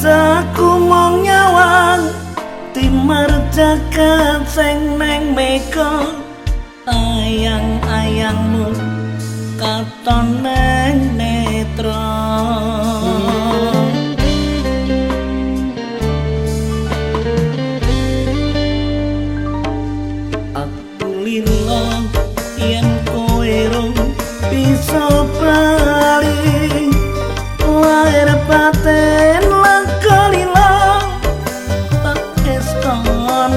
bisa ku mong nyawang timar jagat sing neng meko ayang-ayangmu katon neng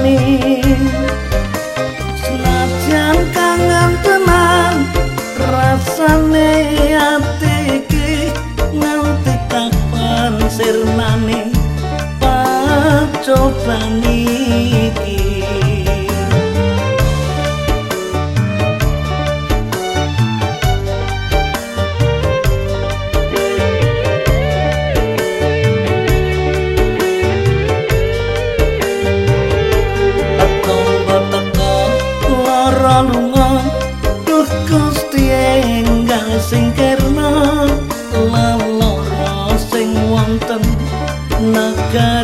estoni senajan kangen tenang rasane kerna laloro sing wonten negari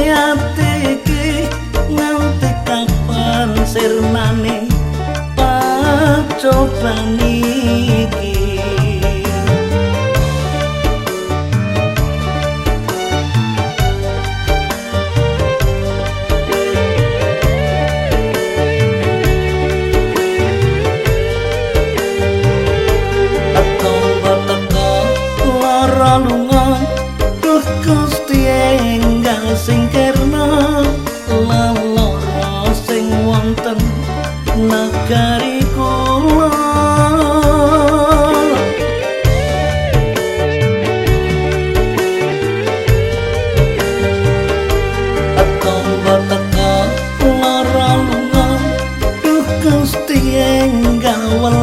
sing kerna lalah sing wonten nagari kula. Gusti enggak wel